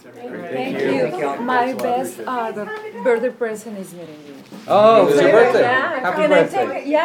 Thank you. My best uh, the birthday present is meeting you. Oh, it's your birthday. Yeah, Happy can birthday. I take it? Yeah,